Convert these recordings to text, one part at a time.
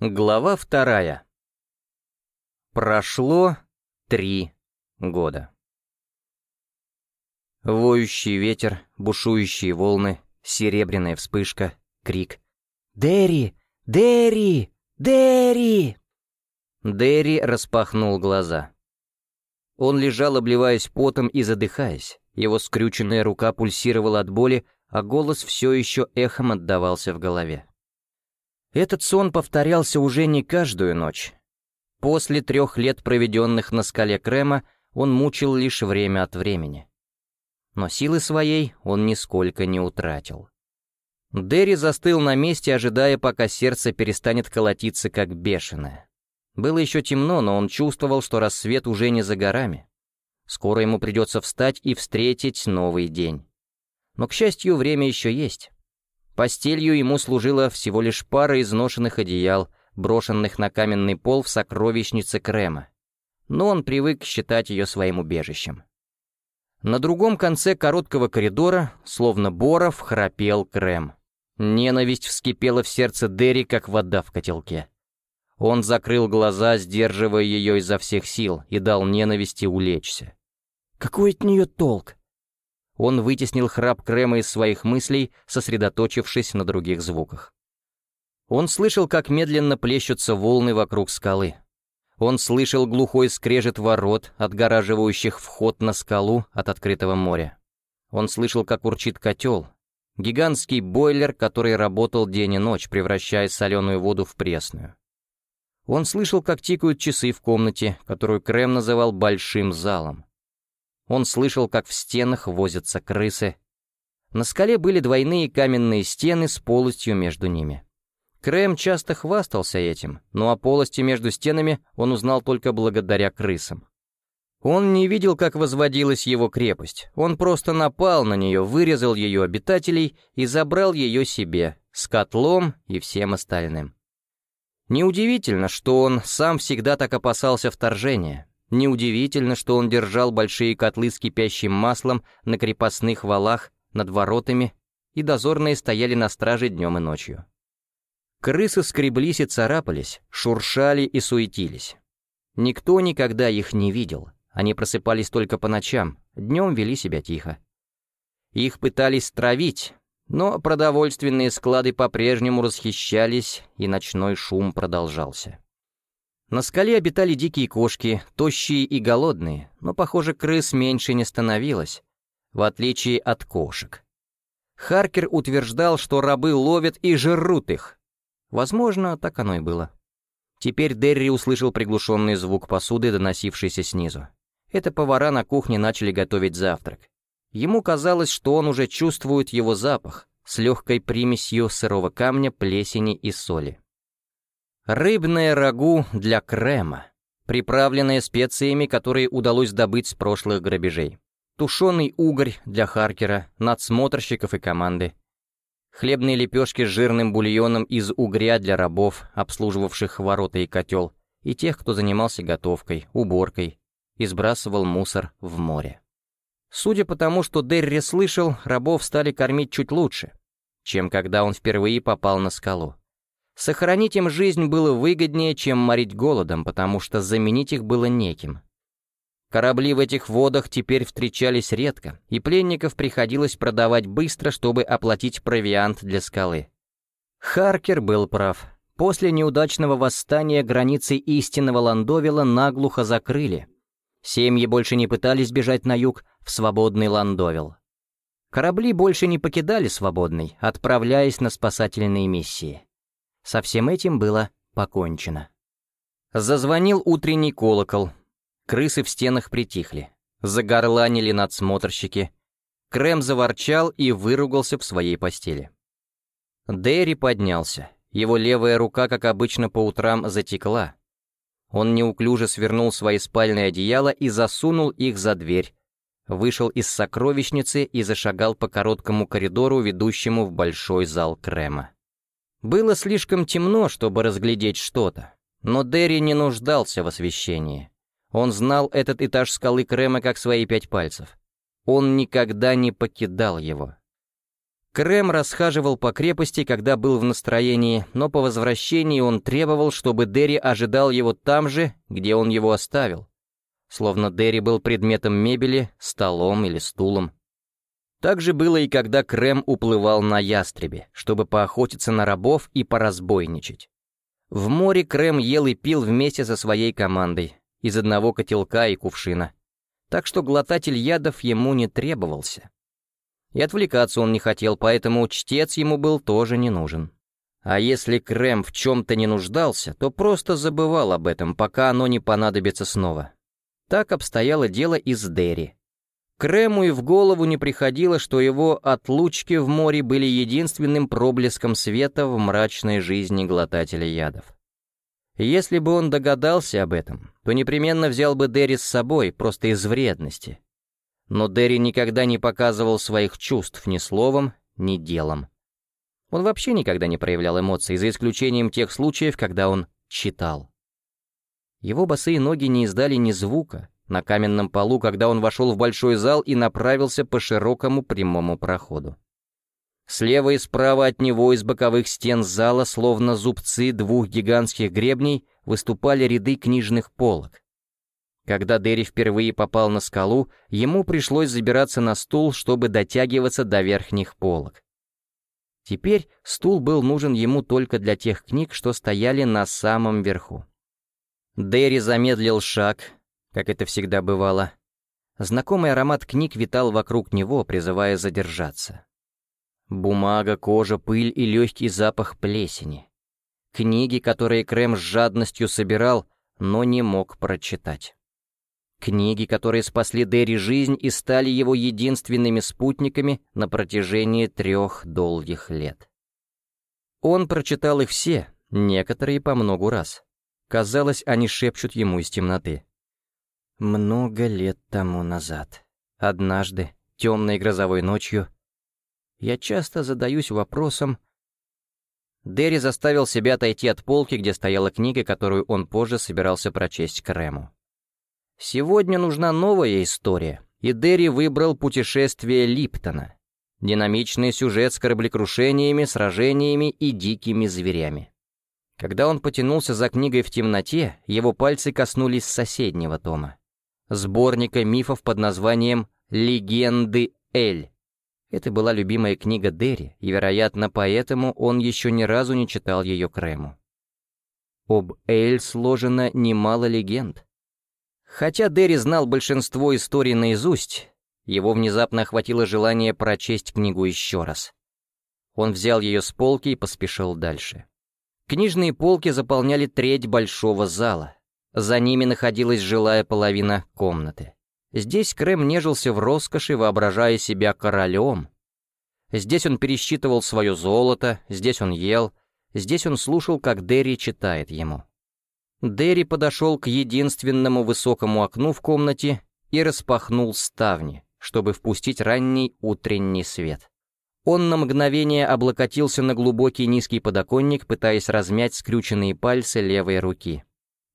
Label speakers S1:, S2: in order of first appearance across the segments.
S1: Глава вторая. Прошло три года. Воющий ветер, бушующие волны, серебряная вспышка, крик. «Дерри! Дерри! Дерри!» Дерри распахнул глаза. Он лежал, обливаясь потом и задыхаясь. Его скрюченная рука пульсировала от боли, а голос все еще эхом отдавался в голове. Этот сон повторялся уже не каждую ночь. После трех лет, проведенных на скале Крема, он мучил лишь время от времени. Но силы своей он нисколько не утратил. Дерри застыл на месте, ожидая, пока сердце перестанет колотиться как бешеное. Было еще темно, но он чувствовал, что рассвет уже не за горами. Скоро ему придется встать и встретить новый день. Но, к счастью, время еще есть. Постелью ему служила всего лишь пара изношенных одеял, брошенных на каменный пол в сокровищнице Крема. Но он привык считать ее своим убежищем. На другом конце короткого коридора, словно боров, храпел Крем. Ненависть вскипела в сердце Дерри, как вода в котелке. Он закрыл глаза, сдерживая ее изо всех сил, и дал ненависти улечься. Какой от нее толк? Он вытеснил храп Крема из своих мыслей, сосредоточившись на других звуках. Он слышал, как медленно плещутся волны вокруг скалы. Он слышал глухой скрежет ворот, отгораживающих вход на скалу от открытого моря. Он слышал, как урчит котел, гигантский бойлер, который работал день и ночь, превращая соленую воду в пресную. Он слышал, как тикают часы в комнате, которую Крем называл «большим залом». Он слышал, как в стенах возятся крысы. На скале были двойные каменные стены с полостью между ними. Крэм часто хвастался этим, но о полости между стенами он узнал только благодаря крысам. Он не видел, как возводилась его крепость. Он просто напал на нее, вырезал ее обитателей и забрал ее себе, с котлом и всем остальным. Неудивительно, что он сам всегда так опасался вторжения. Неудивительно, что он держал большие котлы с кипящим маслом на крепостных валах над воротами, и дозорные стояли на страже днем и ночью. Крысы скреблись и царапались, шуршали и суетились. Никто никогда их не видел, они просыпались только по ночам, днем вели себя тихо. Их пытались травить, но продовольственные склады по-прежнему расхищались, и ночной шум продолжался. На скале обитали дикие кошки, тощие и голодные, но, похоже, крыс меньше не становилось, в отличие от кошек. Харкер утверждал, что рабы ловят и жрут их. Возможно, так оно и было. Теперь Дерри услышал приглушенный звук посуды, доносившийся снизу. Это повара на кухне начали готовить завтрак. Ему казалось, что он уже чувствует его запах с легкой примесью сырого камня, плесени и соли. Рыбное рагу для крема, приправленное специями, которые удалось добыть с прошлых грабежей. Тушеный угорь для Харкера, надсмотрщиков и команды. Хлебные лепешки с жирным бульоном из угря для рабов, обслуживавших ворота и котел, и тех, кто занимался готовкой, уборкой и сбрасывал мусор в море. Судя по тому, что Дерри слышал, рабов стали кормить чуть лучше, чем когда он впервые попал на скалу. Сохранить им жизнь было выгоднее, чем морить голодом, потому что заменить их было неким. Корабли в этих водах теперь встречались редко, и пленников приходилось продавать быстро, чтобы оплатить провиант для скалы. Харкер был прав. После неудачного восстания границы истинного Ландовила наглухо закрыли. Семьи больше не пытались бежать на юг, в свободный Ландовил. Корабли больше не покидали свободный, отправляясь на спасательные миссии. Со всем этим было покончено. Зазвонил утренний колокол. Крысы в стенах притихли. Загорланили надсмотрщики. Крем заворчал и выругался в своей постели. Дерри поднялся. Его левая рука, как обычно по утрам, затекла. Он неуклюже свернул свои спальные одеяла и засунул их за дверь. Вышел из сокровищницы и зашагал по короткому коридору, ведущему в большой зал Крема. Было слишком темно, чтобы разглядеть что-то, но Дерри не нуждался в освещении. Он знал этот этаж скалы Крема как свои пять пальцев. Он никогда не покидал его. Крем расхаживал по крепости, когда был в настроении, но по возвращении он требовал, чтобы Дерри ожидал его там же, где он его оставил. Словно Дерри был предметом мебели, столом или стулом. Так же было и когда Крем уплывал на ястребе, чтобы поохотиться на рабов и поразбойничать. В море Крем ел и пил вместе со своей командой, из одного котелка и кувшина. Так что глотатель ядов ему не требовался. И отвлекаться он не хотел, поэтому чтец ему был тоже не нужен. А если Крем в чем-то не нуждался, то просто забывал об этом, пока оно не понадобится снова. Так обстояло дело и с Дерри. Крему и в голову не приходило, что его отлучки в море были единственным проблеском света в мрачной жизни глотателя ядов. Если бы он догадался об этом, то непременно взял бы Дерри с собой, просто из вредности. Но Дерри никогда не показывал своих чувств ни словом, ни делом. Он вообще никогда не проявлял эмоций, за исключением тех случаев, когда он читал. Его босые ноги не издали ни звука на каменном полу, когда он вошел в большой зал и направился по широкому прямому проходу. Слева и справа от него из боковых стен зала, словно зубцы двух гигантских гребней, выступали ряды книжных полок. Когда Дерри впервые попал на скалу, ему пришлось забираться на стул, чтобы дотягиваться до верхних полок. Теперь стул был нужен ему только для тех книг, что стояли на самом верху. Дерри замедлил шаг, как это всегда бывало. Знакомый аромат книг витал вокруг него, призывая задержаться. Бумага, кожа, пыль и легкий запах плесени. Книги, которые Крем с жадностью собирал, но не мог прочитать. Книги, которые спасли Дерри жизнь и стали его единственными спутниками на протяжении трех долгих лет. Он прочитал их все, некоторые по многу раз. Казалось, они шепчут ему из темноты. Много лет тому назад, однажды, темной грозовой ночью, я часто задаюсь вопросом... Дерри заставил себя отойти от полки, где стояла книга, которую он позже собирался прочесть Крему. Сегодня нужна новая история, и Дерри выбрал «Путешествие Липтона». Динамичный сюжет с кораблекрушениями, сражениями и дикими зверями. Когда он потянулся за книгой в темноте, его пальцы коснулись соседнего тома. Сборника мифов под названием «Легенды Эль». Это была любимая книга Дерри, и, вероятно, поэтому он еще ни разу не читал ее Крему. Об Эль сложено немало легенд. Хотя Дерри знал большинство историй наизусть, его внезапно охватило желание прочесть книгу еще раз. Он взял ее с полки и поспешил дальше. Книжные полки заполняли треть большого зала. За ними находилась жилая половина комнаты. Здесь Крэм нежился в роскоши, воображая себя королем. Здесь он пересчитывал свое золото, здесь он ел, здесь он слушал, как Дерри читает ему. Дерри подошел к единственному высокому окну в комнате и распахнул ставни, чтобы впустить ранний утренний свет. Он на мгновение облокотился на глубокий низкий подоконник, пытаясь размять скрюченные пальцы левой руки.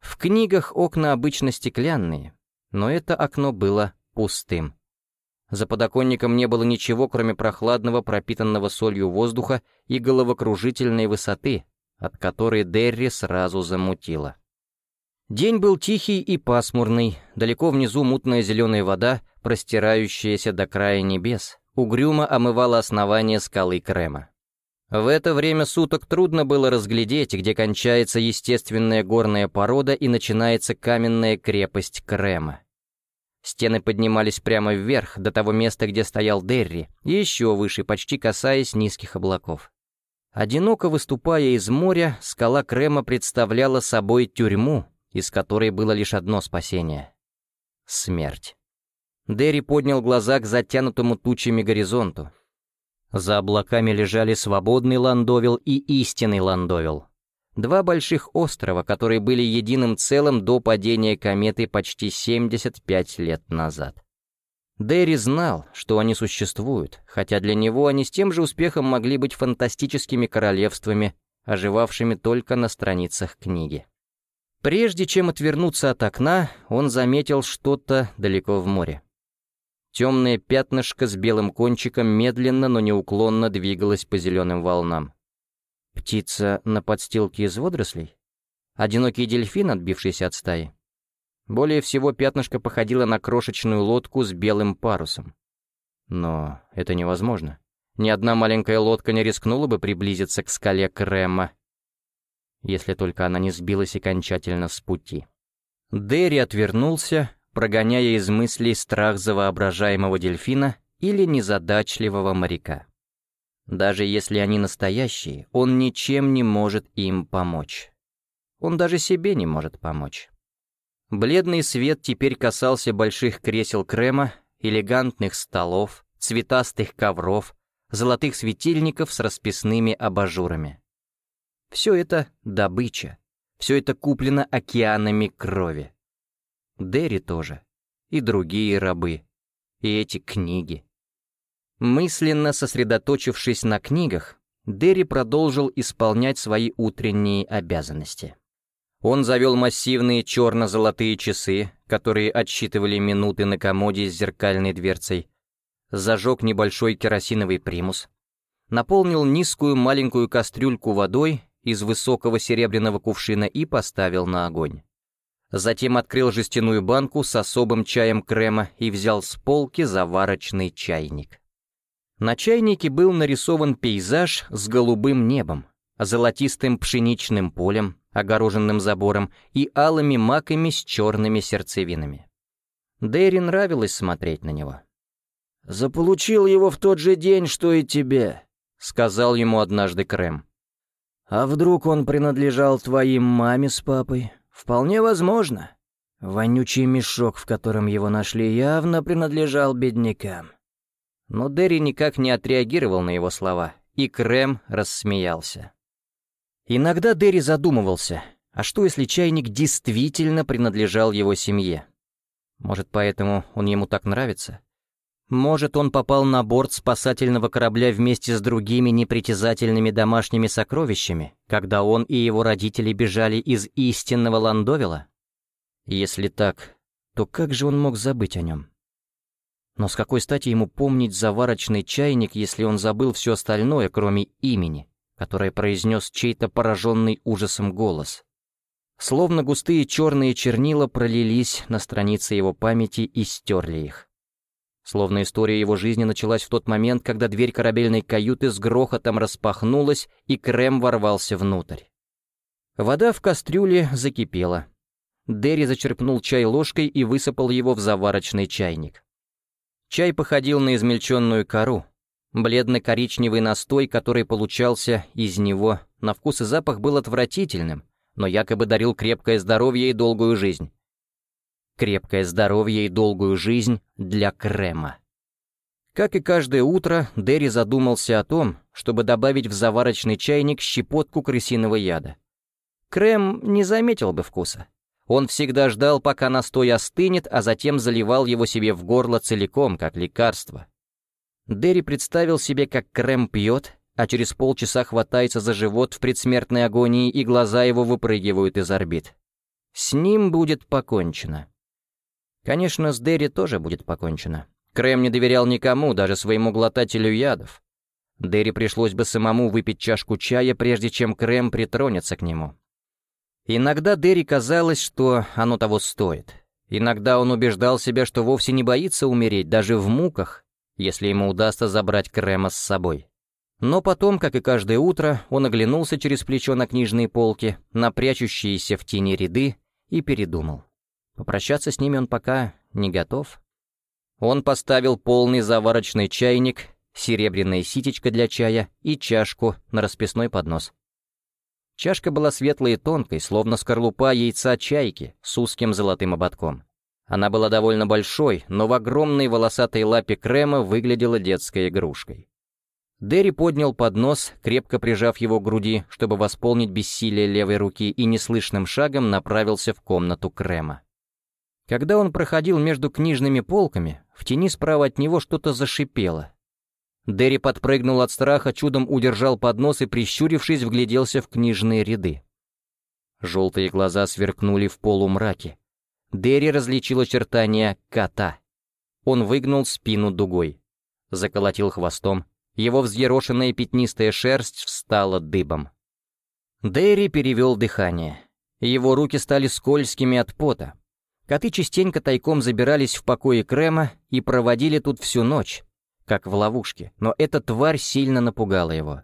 S1: В книгах окна обычно стеклянные, но это окно было пустым. За подоконником не было ничего, кроме прохладного, пропитанного солью воздуха и головокружительной высоты, от которой Дерри сразу замутила. День был тихий и пасмурный, далеко внизу мутная зеленая вода, простирающаяся до края небес, угрюмо омывала основание скалы Крема. В это время суток трудно было разглядеть, где кончается естественная горная порода и начинается каменная крепость Крема. Стены поднимались прямо вверх, до того места, где стоял Дерри, и еще выше, почти касаясь низких облаков. Одиноко выступая из моря, скала Крема представляла собой тюрьму, из которой было лишь одно спасение — смерть. Дерри поднял глаза к затянутому тучами горизонту. За облаками лежали свободный Ландовил и истинный Ландовил. Два больших острова, которые были единым целым до падения кометы почти 75 лет назад. Дерри знал, что они существуют, хотя для него они с тем же успехом могли быть фантастическими королевствами, оживавшими только на страницах книги. Прежде чем отвернуться от окна, он заметил что-то далеко в море. Темное пятнышко с белым кончиком медленно, но неуклонно двигалось по зеленым волнам. Птица на подстилке из водорослей? Одинокий дельфин, отбившийся от стаи? Более всего пятнышко походило на крошечную лодку с белым парусом. Но это невозможно. Ни одна маленькая лодка не рискнула бы приблизиться к скале Крема, если только она не сбилась окончательно с пути. Дерри отвернулся, прогоняя из мыслей страх за воображаемого дельфина или незадачливого моряка. Даже если они настоящие, он ничем не может им помочь. Он даже себе не может помочь. Бледный свет теперь касался больших кресел крема, элегантных столов, цветастых ковров, золотых светильников с расписными абажурами. Все это добыча, все это куплено океанами крови. Дерри тоже, и другие рабы, и эти книги. Мысленно сосредоточившись на книгах, Дерри продолжил исполнять свои утренние обязанности. Он завел массивные черно-золотые часы, которые отсчитывали минуты на комоде с зеркальной дверцей, зажег небольшой керосиновый примус, наполнил низкую маленькую кастрюльку водой из высокого серебряного кувшина и поставил на огонь. Затем открыл жестяную банку с особым чаем крема и взял с полки заварочный чайник. На чайнике был нарисован пейзаж с голубым небом, золотистым пшеничным полем, огороженным забором, и алыми маками с черными сердцевинами. Дэри нравилось смотреть на него. «Заполучил его в тот же день, что и тебе», — сказал ему однажды Крэм. «А вдруг он принадлежал твоим маме с папой? Вполне возможно. Вонючий мешок, в котором его нашли, явно принадлежал беднякам. Но Дерри никак не отреагировал на его слова, и Крэм рассмеялся. Иногда Дерри задумывался, а что если чайник действительно принадлежал его семье? Может, поэтому он ему так нравится? Может, он попал на борт спасательного корабля вместе с другими непритязательными домашними сокровищами, когда он и его родители бежали из истинного Ландовила? Если так, то как же он мог забыть о нем? Но с какой стати ему помнить заварочный чайник, если он забыл все остальное, кроме имени, которое произнес чей-то пораженный ужасом голос? Словно густые черные чернила пролились на странице его памяти и стерли их. Словно история его жизни началась в тот момент, когда дверь корабельной каюты с грохотом распахнулась, и Крем ворвался внутрь. Вода в кастрюле закипела. Дерри зачерпнул чай ложкой и высыпал его в заварочный чайник. Чай походил на измельченную кору. Бледно-коричневый настой, который получался из него, на вкус и запах был отвратительным, но якобы дарил крепкое здоровье и долгую жизнь. Крепкое здоровье и долгую жизнь для крема. Как и каждое утро, Дерри задумался о том, чтобы добавить в заварочный чайник щепотку крысиного яда. Крем не заметил бы вкуса. Он всегда ждал, пока настой остынет, а затем заливал его себе в горло целиком, как лекарство. Дерри представил себе, как Крем пьет, а через полчаса хватается за живот в предсмертной агонии, и глаза его выпрыгивают из орбит. С ним будет покончено. Конечно, с Дерри тоже будет покончено. Крем не доверял никому, даже своему глотателю ядов. Дерри пришлось бы самому выпить чашку чая, прежде чем Крем притронется к нему. Иногда Дерри казалось, что оно того стоит. Иногда он убеждал себя, что вовсе не боится умереть, даже в муках, если ему удастся забрать Крема с собой. Но потом, как и каждое утро, он оглянулся через плечо на книжные полки, на прячущиеся в тени ряды, и передумал. Попрощаться с ними он пока не готов. Он поставил полный заварочный чайник, серебряная ситечка для чая и чашку на расписной поднос. Чашка была светлой и тонкой, словно скорлупа яйца чайки с узким золотым ободком. Она была довольно большой, но в огромной волосатой лапе крема выглядела детской игрушкой. Дерри поднял поднос, крепко прижав его к груди, чтобы восполнить бессилие левой руки, и неслышным шагом направился в комнату крема. Когда он проходил между книжными полками, в тени справа от него что-то зашипело, Дерри подпрыгнул от страха, чудом удержал поднос и, прищурившись, вгляделся в книжные ряды. Желтые глаза сверкнули в полумраке. Дерри различил очертания кота. он выгнул спину дугой. Заколотил хвостом. Его взъерошенная пятнистая шерсть встала дыбом. Дэри перевел дыхание. Его руки стали скользкими от пота. Коты частенько тайком забирались в покои Крема и проводили тут всю ночь, как в ловушке, но эта тварь сильно напугала его.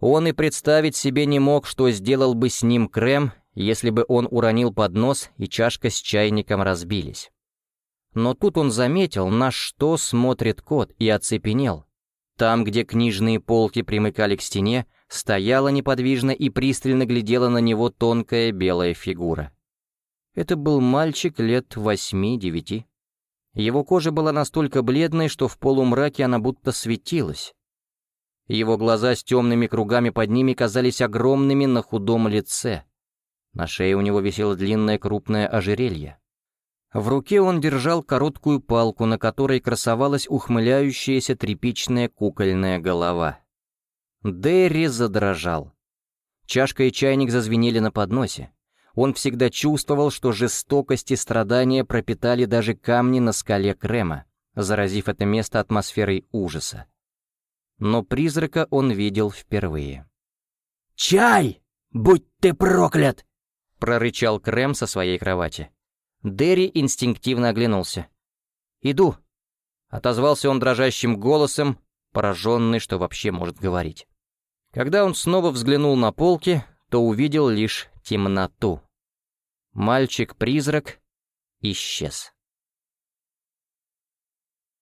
S1: Он и представить себе не мог, что сделал бы с ним Крем, если бы он уронил поднос и чашка с чайником разбились. Но тут он заметил, на что смотрит кот, и оцепенел. Там, где книжные полки примыкали к стене, стояла неподвижно и пристально глядела на него тонкая белая фигура. Это был мальчик лет восьми-девяти. Его кожа была настолько бледной, что в полумраке она будто светилась. Его глаза с темными кругами под ними казались огромными на худом лице. На шее у него висело длинное крупное ожерелье. В руке он держал короткую палку, на которой красовалась ухмыляющаяся тряпичная кукольная голова. Дерри задрожал. Чашка и чайник зазвенели на подносе. Он всегда чувствовал, что жестокость и страдания пропитали даже камни на скале Крема, заразив это место атмосферой ужаса. Но призрака он видел впервые.
S2: «Чай! Будь ты проклят!»
S1: — прорычал Крем со своей кровати. Дерри инстинктивно оглянулся. «Иду», — отозвался он дрожащим голосом, пораженный, что вообще может говорить. Когда он снова взглянул на полки, то увидел лишь темноту. Мальчик-призрак исчез.